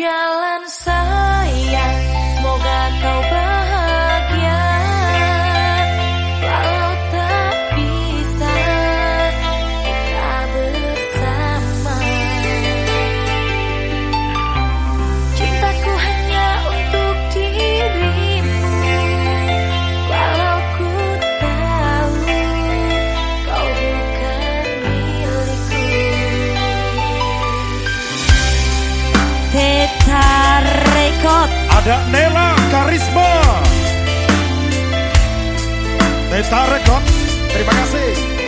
Jalan sayang Ada Nela Karisma. Teta Rekod Terima kasih.